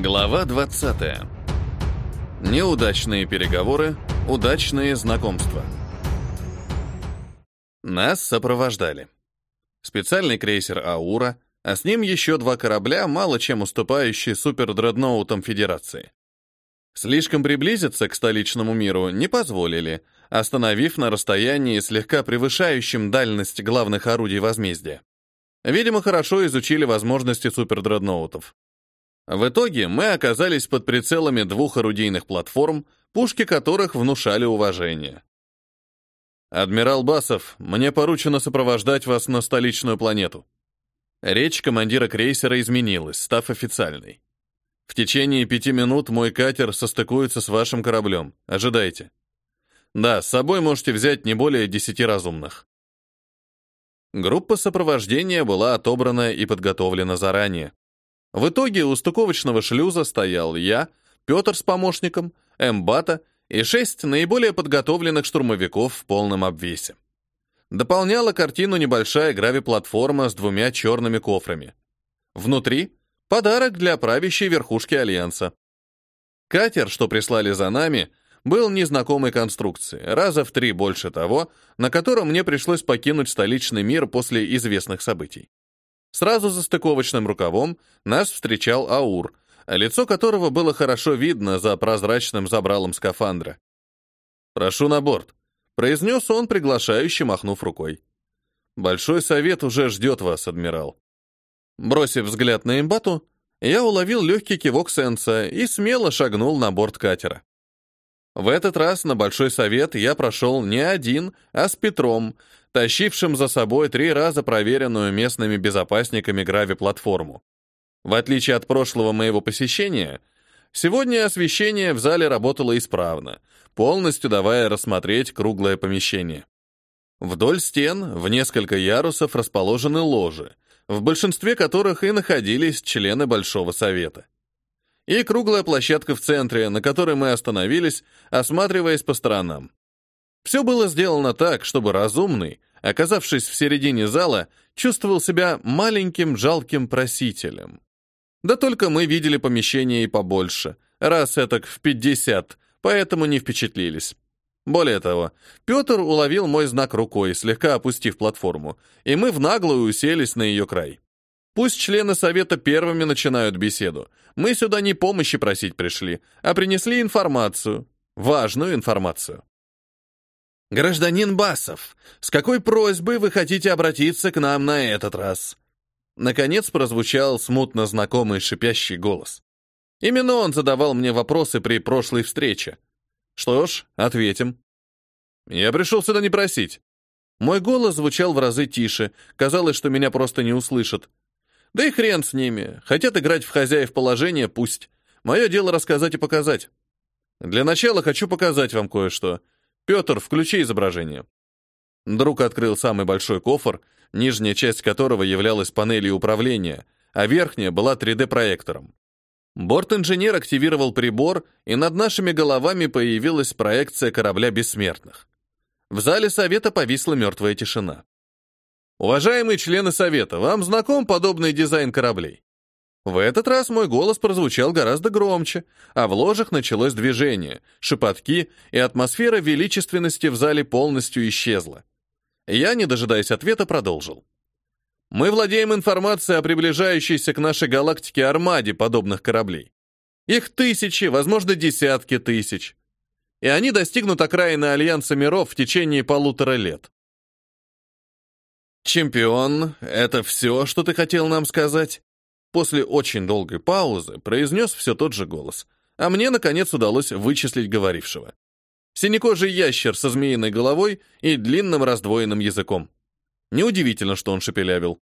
Глава 20. Неудачные переговоры, удачные знакомства. Нас сопровождали. Специальный крейсер «Аура», а с ним еще два корабля, мало чем уступающие супердредноутам Федерации. Слишком приблизиться к столичному миру не позволили, остановив на расстоянии, слегка превышающем дальность главных орудий возмездия. Видимо, хорошо изучили возможности супердредноутов. В итоге мы оказались под прицелами двух орудийных платформ, пушки которых внушали уважение. «Адмирал Басов, мне поручено сопровождать вас на столичную планету». Речь командира крейсера изменилась, став официальной. «В течение пяти минут мой катер состыкуется с вашим кораблем. Ожидайте». «Да, с собой можете взять не более десяти разумных». Группа сопровождения была отобрана и подготовлена заранее. В итоге у стыковочного шлюза стоял я, Петр с помощником, Эмбата и шесть наиболее подготовленных штурмовиков в полном обвесе. Дополняла картину небольшая грави-платформа с двумя черными кофрами. Внутри — подарок для правящей верхушки Альянса. Катер, что прислали за нами, был незнакомой конструкции, раза в три больше того, на котором мне пришлось покинуть столичный мир после известных событий. Сразу за стыковочным рукавом нас встречал Аур, лицо которого было хорошо видно за прозрачным забралом скафандра. «Прошу на борт», — произнес он, приглашающе махнув рукой. «Большой совет уже ждет вас, адмирал». Бросив взгляд на имбату, я уловил легкий кивок Сенса и смело шагнул на борт катера. В этот раз на Большой Совет я прошел не один, а с Петром, тащившим за собой три раза проверенную местными безопасниками грави-платформу. В отличие от прошлого моего посещения, сегодня освещение в зале работало исправно, полностью давая рассмотреть круглое помещение. Вдоль стен в несколько ярусов расположены ложи, в большинстве которых и находились члены Большого Совета. И круглая площадка в центре, на которой мы остановились, осматриваясь по сторонам. Все было сделано так, чтобы разумный, оказавшись в середине зала, чувствовал себя маленьким жалким просителем. Да только мы видели помещение и побольше, раз этак в 50, поэтому не впечатлились. Более того, Петр уловил мой знак рукой, слегка опустив платформу, и мы в наглую уселись на ее край. Пусть члены совета первыми начинают беседу. Мы сюда не помощи просить пришли, а принесли информацию. Важную информацию. «Гражданин Басов, с какой просьбой вы хотите обратиться к нам на этот раз?» Наконец прозвучал смутно знакомый шипящий голос. Именно он задавал мне вопросы при прошлой встрече. Что ж, ответим. Я пришел сюда не просить. Мой голос звучал в разы тише, казалось, что меня просто не услышат. Да и хрен с ними, хотят играть в хозяев положения, пусть. Мое дело рассказать и показать. Для начала хочу показать вам кое-что — «Петр, включи изображение». Друг открыл самый большой кофр, нижняя часть которого являлась панелью управления, а верхняя была 3D-проектором. Борт-инженер активировал прибор, и над нашими головами появилась проекция корабля бессмертных. В зале совета повисла мертвая тишина. Уважаемые члены совета, вам знаком подобный дизайн кораблей? В этот раз мой голос прозвучал гораздо громче, а в ложах началось движение, шепотки, и атмосфера величественности в зале полностью исчезла. Я, не дожидаясь ответа, продолжил. Мы владеем информацией о приближающейся к нашей галактике армаде подобных кораблей. Их тысячи, возможно, десятки тысяч. И они достигнут окраины Альянса миров в течение полутора лет. «Чемпион, это все, что ты хотел нам сказать?» После очень долгой паузы произнес все тот же голос, а мне, наконец, удалось вычислить говорившего. Синекожий ящер со змеиной головой и длинным раздвоенным языком. Неудивительно, что он шепелявил.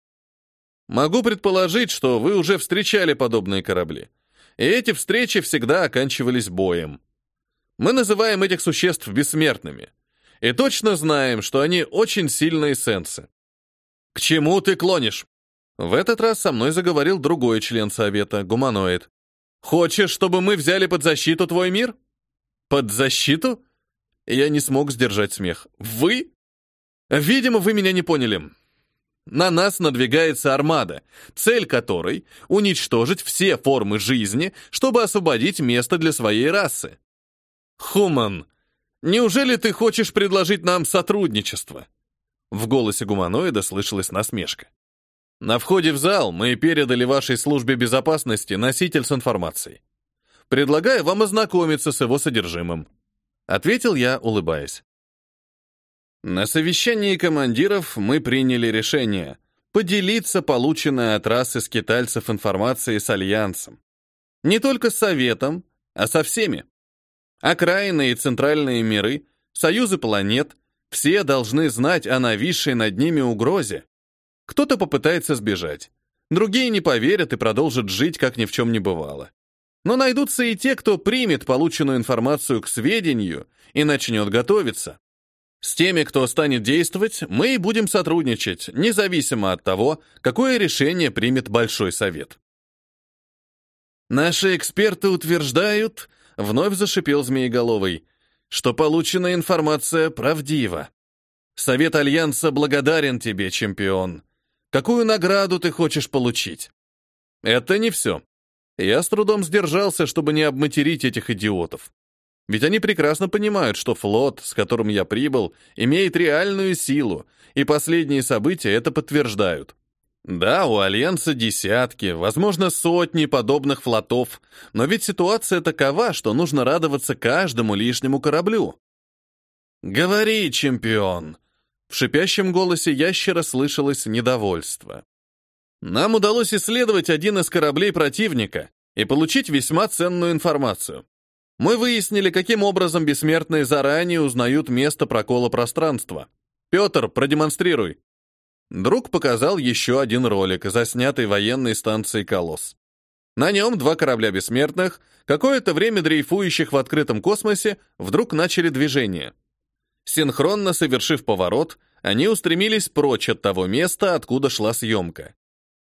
Могу предположить, что вы уже встречали подобные корабли. И эти встречи всегда оканчивались боем. Мы называем этих существ бессмертными. И точно знаем, что они очень сильные сенсы. К чему ты клонишь? В этот раз со мной заговорил другой член совета, гуманоид. «Хочешь, чтобы мы взяли под защиту твой мир?» «Под защиту?» Я не смог сдержать смех. «Вы?» «Видимо, вы меня не поняли. На нас надвигается армада, цель которой — уничтожить все формы жизни, чтобы освободить место для своей расы. Хуман, неужели ты хочешь предложить нам сотрудничество? В голосе гуманоида слышалась насмешка. На входе в зал мы передали вашей службе безопасности носитель с информацией. Предлагаю вам ознакомиться с его содержимым. Ответил я, улыбаясь. На совещании командиров мы приняли решение поделиться полученной от расы скитальцев информацией с Альянсом. Не только с Советом, а со всеми. Окраины и центральные миры, союзы планет, все должны знать о нависшей над ними угрозе. Кто-то попытается сбежать, другие не поверят и продолжат жить, как ни в чем не бывало. Но найдутся и те, кто примет полученную информацию к сведению и начнет готовиться. С теми, кто станет действовать, мы и будем сотрудничать, независимо от того, какое решение примет Большой Совет. Наши эксперты утверждают, вновь зашипел Змееголовый, что полученная информация правдива. Совет Альянса благодарен тебе, чемпион. Какую награду ты хочешь получить? Это не все. Я с трудом сдержался, чтобы не обматерить этих идиотов. Ведь они прекрасно понимают, что флот, с которым я прибыл, имеет реальную силу, и последние события это подтверждают. Да, у Альянса десятки, возможно, сотни подобных флотов, но ведь ситуация такова, что нужно радоваться каждому лишнему кораблю. «Говори, чемпион!» В шипящем голосе ящера слышалось недовольство. Нам удалось исследовать один из кораблей противника и получить весьма ценную информацию. Мы выяснили, каким образом бессмертные заранее узнают место прокола пространства. Петр, продемонстрируй. Друг показал еще один ролик, заснятый военной станцией «Колосс». На нем два корабля бессмертных, какое-то время дрейфующих в открытом космосе, вдруг начали движение. Синхронно совершив поворот, они устремились прочь от того места, откуда шла съемка.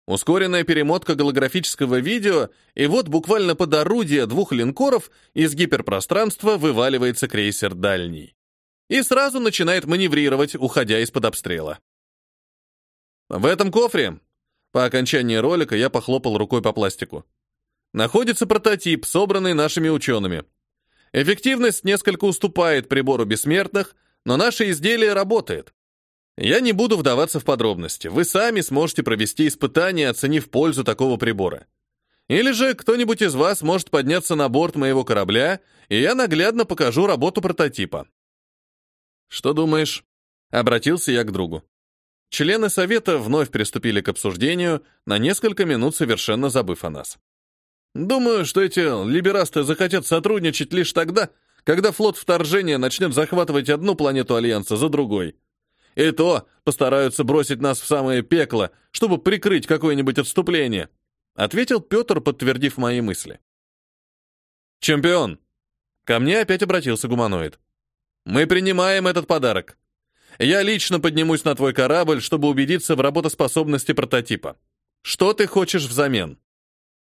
Ускоренная перемотка голографического видео, и вот буквально под орудие двух линкоров из гиперпространства вываливается крейсер «Дальний». И сразу начинает маневрировать, уходя из-под обстрела. В этом кофре, по окончании ролика, я похлопал рукой по пластику, находится прототип, собранный нашими учеными. Эффективность несколько уступает прибору бессмертных, но наше изделие работает. Я не буду вдаваться в подробности. Вы сами сможете провести испытание, оценив пользу такого прибора. Или же кто-нибудь из вас может подняться на борт моего корабля, и я наглядно покажу работу прототипа. Что думаешь? Обратился я к другу. Члены совета вновь приступили к обсуждению, на несколько минут совершенно забыв о нас. Думаю, что эти либерасты захотят сотрудничать лишь тогда, когда флот вторжения начнет захватывать одну планету Альянса за другой. И то постараются бросить нас в самое пекло, чтобы прикрыть какое-нибудь отступление», ответил Петр, подтвердив мои мысли. «Чемпион!» Ко мне опять обратился гуманоид. «Мы принимаем этот подарок. Я лично поднимусь на твой корабль, чтобы убедиться в работоспособности прототипа. Что ты хочешь взамен?»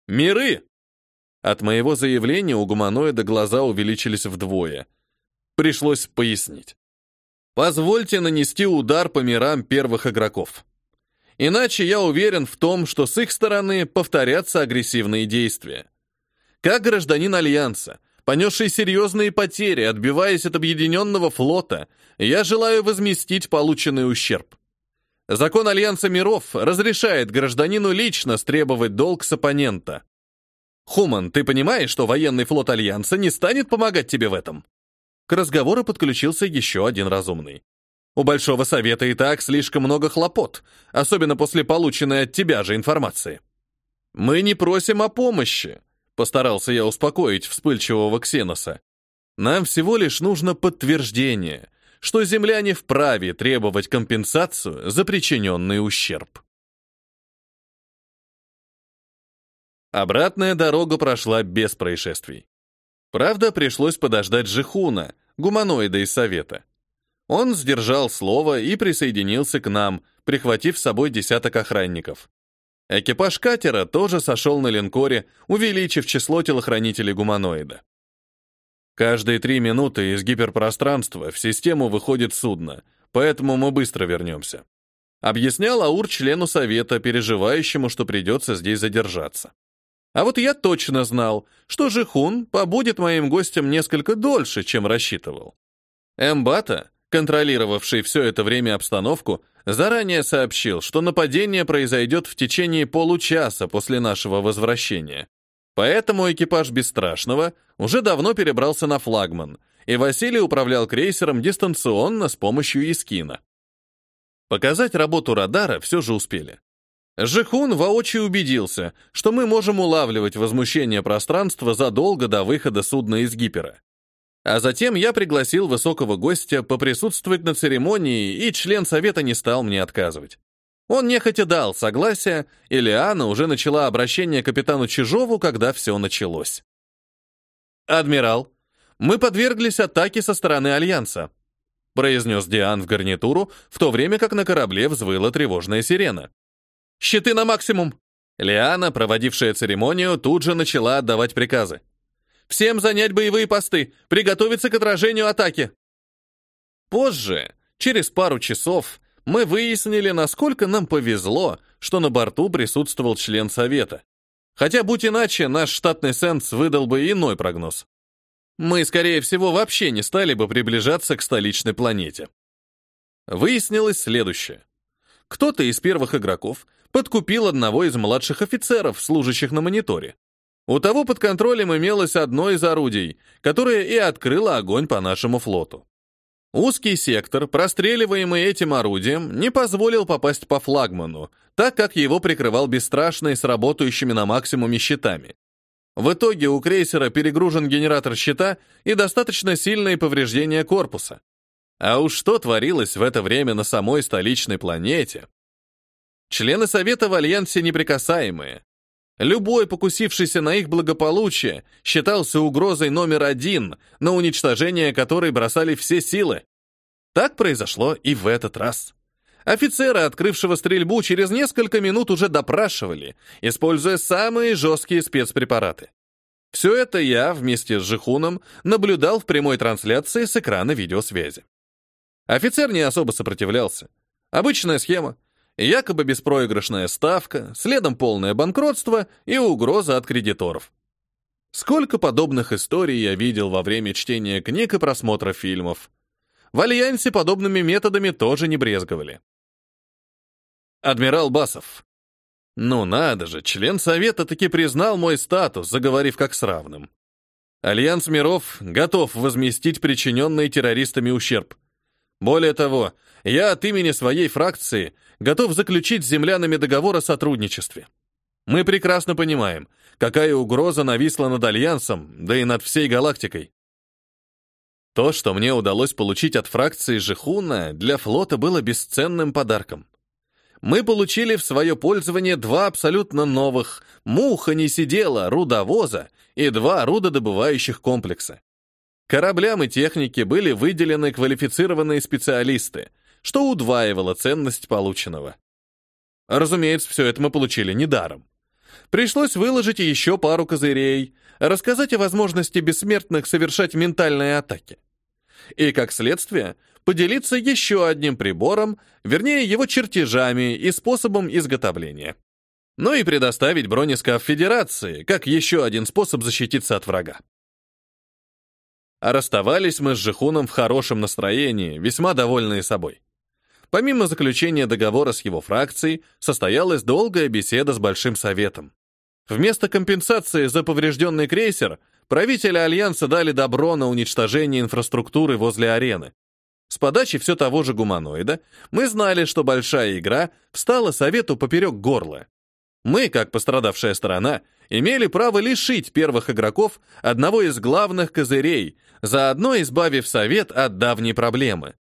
«Миры!» От моего заявления у гуманоида глаза увеличились вдвое. Пришлось пояснить. Позвольте нанести удар по мирам первых игроков. Иначе я уверен в том, что с их стороны повторятся агрессивные действия. Как гражданин Альянса, понесший серьезные потери, отбиваясь от объединенного флота, я желаю возместить полученный ущерб. Закон Альянса миров разрешает гражданину лично стребовать долг с оппонента. Хуман, ты понимаешь, что военный флот Альянса не станет помогать тебе в этом? К разговору подключился еще один разумный. У Большого Совета и так слишком много хлопот, особенно после полученной от тебя же информации. Мы не просим о помощи, постарался я успокоить вспыльчивого Ксеноса. Нам всего лишь нужно подтверждение, что земляне вправе требовать компенсацию за причиненный ущерб. Обратная дорога прошла без происшествий. Правда, пришлось подождать Жихуна, гуманоида из Совета. Он сдержал слово и присоединился к нам, прихватив с собой десяток охранников. Экипаж катера тоже сошел на линкоре, увеличив число телохранителей гуманоида. Каждые три минуты из гиперпространства в систему выходит судно, поэтому мы быстро вернемся. Объяснял Аур члену совета, переживающему, что придется здесь задержаться. А вот я точно знал, что Жихун побудет моим гостем несколько дольше, чем рассчитывал. Эмбата, контролировавший все это время обстановку, заранее сообщил, что нападение произойдет в течение получаса после нашего возвращения. Поэтому экипаж Бесстрашного уже давно перебрался на флагман, и Василий управлял крейсером дистанционно с помощью Искина. Показать работу радара все же успели. Жихун воочию убедился, что мы можем улавливать возмущение пространства задолго до выхода судна из гипера. А затем я пригласил высокого гостя поприсутствовать на церемонии, и член совета не стал мне отказывать. Он нехотя дал согласие, и Лиана уже начала обращение к капитану Чижову, когда все началось. «Адмирал, мы подверглись атаке со стороны Альянса», произнес Диан в гарнитуру, в то время как на корабле взвыла тревожная сирена. «Щиты на максимум!» Лиана, проводившая церемонию, тут же начала отдавать приказы. Всем занять боевые посты, приготовиться к отражению атаки. Позже, через пару часов, мы выяснили, насколько нам повезло, что на борту присутствовал член совета. Хотя, будь иначе, наш штатный сенс выдал бы иной прогноз. Мы, скорее всего, вообще не стали бы приближаться к столичной планете. Выяснилось следующее. Кто-то из первых игроков подкупил одного из младших офицеров, служащих на мониторе. У того под контролем имелось одно из орудий, которое и открыло огонь по нашему флоту. Узкий сектор, простреливаемый этим орудием, не позволил попасть по флагману, так как его прикрывал бесстрашный с работающими на максимуме щитами. В итоге у крейсера перегружен генератор щита и достаточно сильные повреждения корпуса. А уж что творилось в это время на самой столичной планете? Члены Совета в Альянсе неприкасаемые, Любой, покусившийся на их благополучие, считался угрозой номер один, на уничтожение которой бросали все силы. Так произошло и в этот раз. Офицера, открывшего стрельбу, через несколько минут уже допрашивали, используя самые жесткие спецпрепараты. Все это я вместе с Жихуном наблюдал в прямой трансляции с экрана видеосвязи. Офицер не особо сопротивлялся. Обычная схема якобы беспроигрышная ставка, следом полное банкротство и угроза от кредиторов. Сколько подобных историй я видел во время чтения книг и просмотра фильмов. В Альянсе подобными методами тоже не брезговали. Адмирал Басов. Ну надо же, член Совета таки признал мой статус, заговорив как с равным. Альянс миров готов возместить причиненный террористами ущерб. Более того, я от имени своей фракции готов заключить с землянами договор о сотрудничестве. Мы прекрасно понимаем, какая угроза нависла над Альянсом, да и над всей галактикой. То, что мне удалось получить от фракции Жихуна, для флота было бесценным подарком. Мы получили в свое пользование два абсолютно новых «Муха не сидела» рудовоза и два рудодобывающих комплекса. Кораблям и технике были выделены квалифицированные специалисты, что удваивало ценность полученного. Разумеется, все это мы получили недаром. Пришлось выложить еще пару козырей, рассказать о возможности бессмертных совершать ментальные атаки. И, как следствие, поделиться еще одним прибором, вернее, его чертежами и способом изготовления. Ну и предоставить бронескаф Федерации, как еще один способ защититься от врага. А расставались мы с Жихуном в хорошем настроении, весьма довольные собой. Помимо заключения договора с его фракцией, состоялась долгая беседа с Большим Советом. Вместо компенсации за поврежденный крейсер правители Альянса дали добро на уничтожение инфраструктуры возле арены. С подачи все того же гуманоида мы знали, что большая игра встала Совету поперек горла. Мы, как пострадавшая сторона, имели право лишить первых игроков одного из главных козырей, заодно избавив Совет от давней проблемы.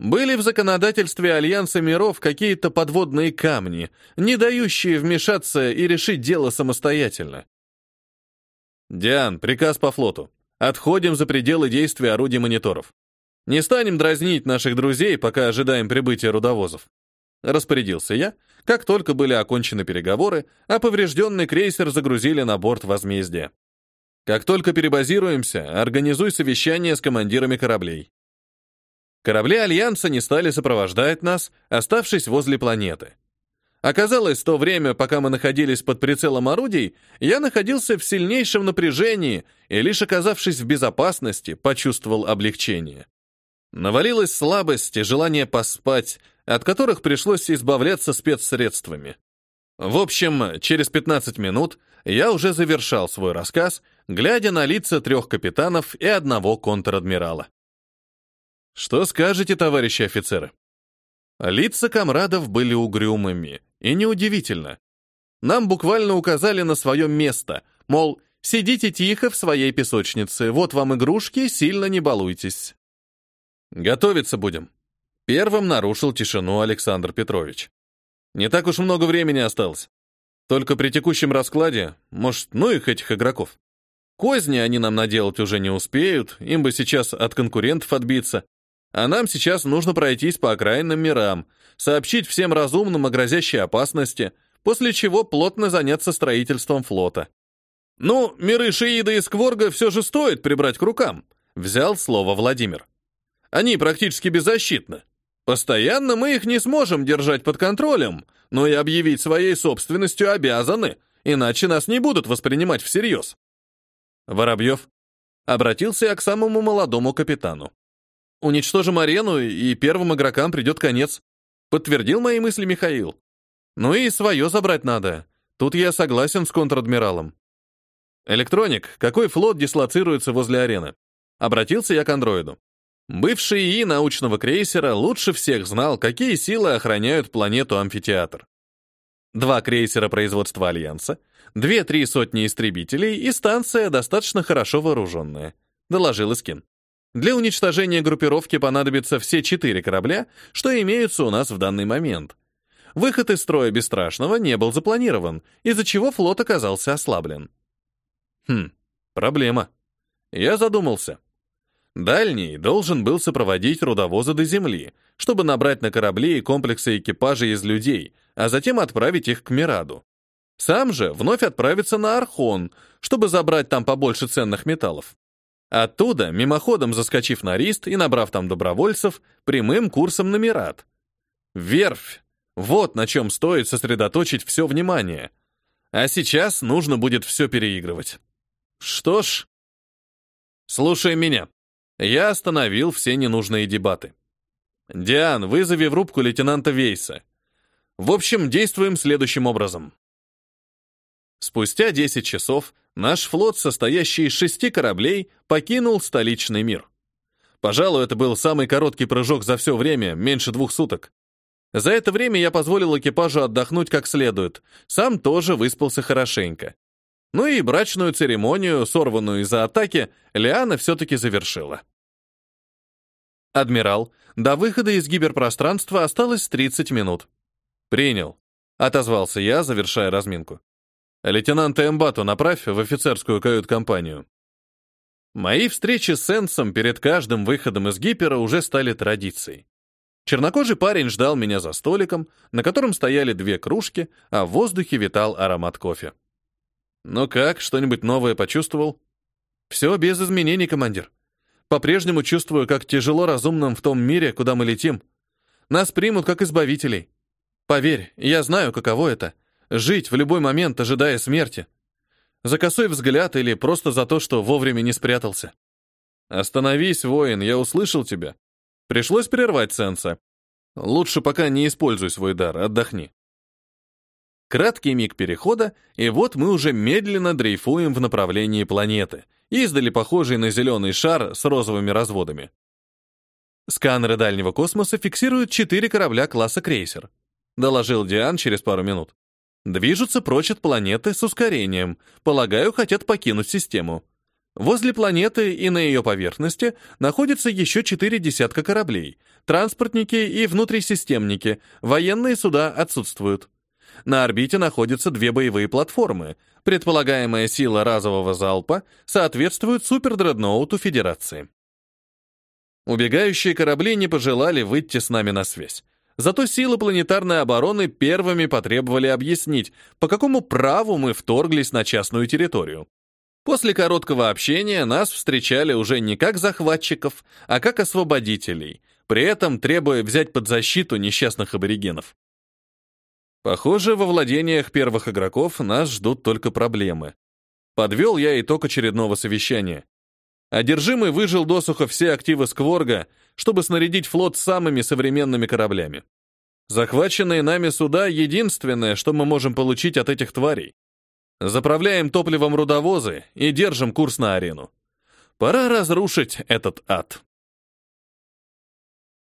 Были в законодательстве Альянса миров какие-то подводные камни, не дающие вмешаться и решить дело самостоятельно. Диан, приказ по флоту. Отходим за пределы действия орудий мониторов. Не станем дразнить наших друзей, пока ожидаем прибытия рудовозов. Распорядился я, как только были окончены переговоры, а поврежденный крейсер загрузили на борт возмездия. Как только перебазируемся, организуй совещание с командирами кораблей. Корабли Альянса не стали сопровождать нас, оставшись возле планеты. Оказалось, то время, пока мы находились под прицелом орудий, я находился в сильнейшем напряжении и, лишь оказавшись в безопасности, почувствовал облегчение. Навалилась слабость и желание поспать, от которых пришлось избавляться спецсредствами. В общем, через 15 минут я уже завершал свой рассказ, глядя на лица трех капитанов и одного контр-адмирала. Что скажете, товарищи офицеры? Лица комрадов были угрюмыми, и неудивительно. Нам буквально указали на свое место, мол, сидите тихо в своей песочнице, вот вам игрушки, сильно не балуйтесь. Готовиться будем. Первым нарушил тишину Александр Петрович. Не так уж много времени осталось. Только при текущем раскладе, может, ну их этих игроков. Козни они нам наделать уже не успеют, им бы сейчас от конкурентов отбиться. А нам сейчас нужно пройтись по окраинным мирам, сообщить всем разумным о грозящей опасности, после чего плотно заняться строительством флота. «Ну, миры Шиида и Скворга все же стоит прибрать к рукам», — взял слово Владимир. «Они практически беззащитны. Постоянно мы их не сможем держать под контролем, но и объявить своей собственностью обязаны, иначе нас не будут воспринимать всерьез». Воробьев обратился я к самому молодому капитану. «Уничтожим арену, и первым игрокам придет конец», подтвердил мои мысли Михаил. «Ну и свое забрать надо. Тут я согласен с контр-адмиралом». «Электроник, какой флот дислоцируется возле арены?» Обратился я к андроиду. Бывший ИИ научного крейсера лучше всех знал, какие силы охраняют планету Амфитеатр. Два крейсера производства Альянса, две-три сотни истребителей и станция достаточно хорошо вооруженная, доложил Искин. Для уничтожения группировки понадобятся все четыре корабля, что имеются у нас в данный момент. Выход из строя Бесстрашного не был запланирован, из-за чего флот оказался ослаблен. Хм, проблема. Я задумался. Дальний должен был сопроводить рудовозы до земли, чтобы набрать на корабли и комплексы экипажей из людей, а затем отправить их к Мираду. Сам же вновь отправиться на Архон, чтобы забрать там побольше ценных металлов. Оттуда, мимоходом заскочив на Рист и набрав там добровольцев, прямым курсом на Мирад. Верфь. Вот на чем стоит сосредоточить все внимание. А сейчас нужно будет все переигрывать. Что ж... Слушай меня. Я остановил все ненужные дебаты. «Диан, вызови в рубку лейтенанта Вейса. В общем, действуем следующим образом». Спустя 10 часов наш флот, состоящий из шести кораблей, покинул столичный мир. Пожалуй, это был самый короткий прыжок за все время, меньше двух суток. За это время я позволил экипажу отдохнуть как следует, сам тоже выспался хорошенько. Ну и брачную церемонию, сорванную из-за атаки, Лиана все-таки завершила. «Адмирал, до выхода из гиперпространства осталось 30 минут». «Принял», — отозвался я, завершая разминку. «Лейтенанта Эмбату направь в офицерскую кают-компанию». Мои встречи с Сенсом перед каждым выходом из гипера уже стали традицией. Чернокожий парень ждал меня за столиком, на котором стояли две кружки, а в воздухе витал аромат кофе. «Ну как, что-нибудь новое почувствовал?» «Все без изменений, командир. По-прежнему чувствую, как тяжело разумным в том мире, куда мы летим. Нас примут как избавителей. Поверь, я знаю, каково это — жить в любой момент, ожидая смерти. За косой взгляд или просто за то, что вовремя не спрятался. «Остановись, воин, я услышал тебя». Пришлось прервать сенса. Лучше пока не используй свой дар, отдохни. Краткий миг перехода, и вот мы уже медленно дрейфуем в направлении планеты, издали похожий на зеленый шар с розовыми разводами. Сканеры дальнего космоса фиксируют четыре корабля класса крейсер, доложил Диан через пару минут. Движутся прочь от планеты с ускорением, полагаю, хотят покинуть систему. Возле планеты и на ее поверхности находятся еще четыре десятка кораблей, транспортники и внутрисистемники, военные суда отсутствуют. На орбите находятся две боевые платформы. Предполагаемая сила разового залпа соответствует супердредноуту Федерации. Убегающие корабли не пожелали выйти с нами на связь. Зато силы планетарной обороны первыми потребовали объяснить, по какому праву мы вторглись на частную территорию. После короткого общения нас встречали уже не как захватчиков, а как освободителей, при этом требуя взять под защиту несчастных аборигенов. Похоже, во владениях первых игроков нас ждут только проблемы. Подвел я итог очередного совещания. Одержимый выжил досуха все активы Скворга, чтобы снарядить флот самыми современными кораблями. Захваченные нами суда — единственное, что мы можем получить от этих тварей. Заправляем топливом рудовозы и держим курс на арену. Пора разрушить этот ад.